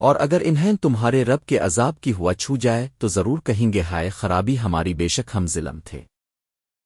اور اگر انہیں تمہارے رب کے عذاب کی ہوا چھو جائے تو ضرور کہیں گے ہائے خرابی ہماری بے شک ہم ظلم تھے۔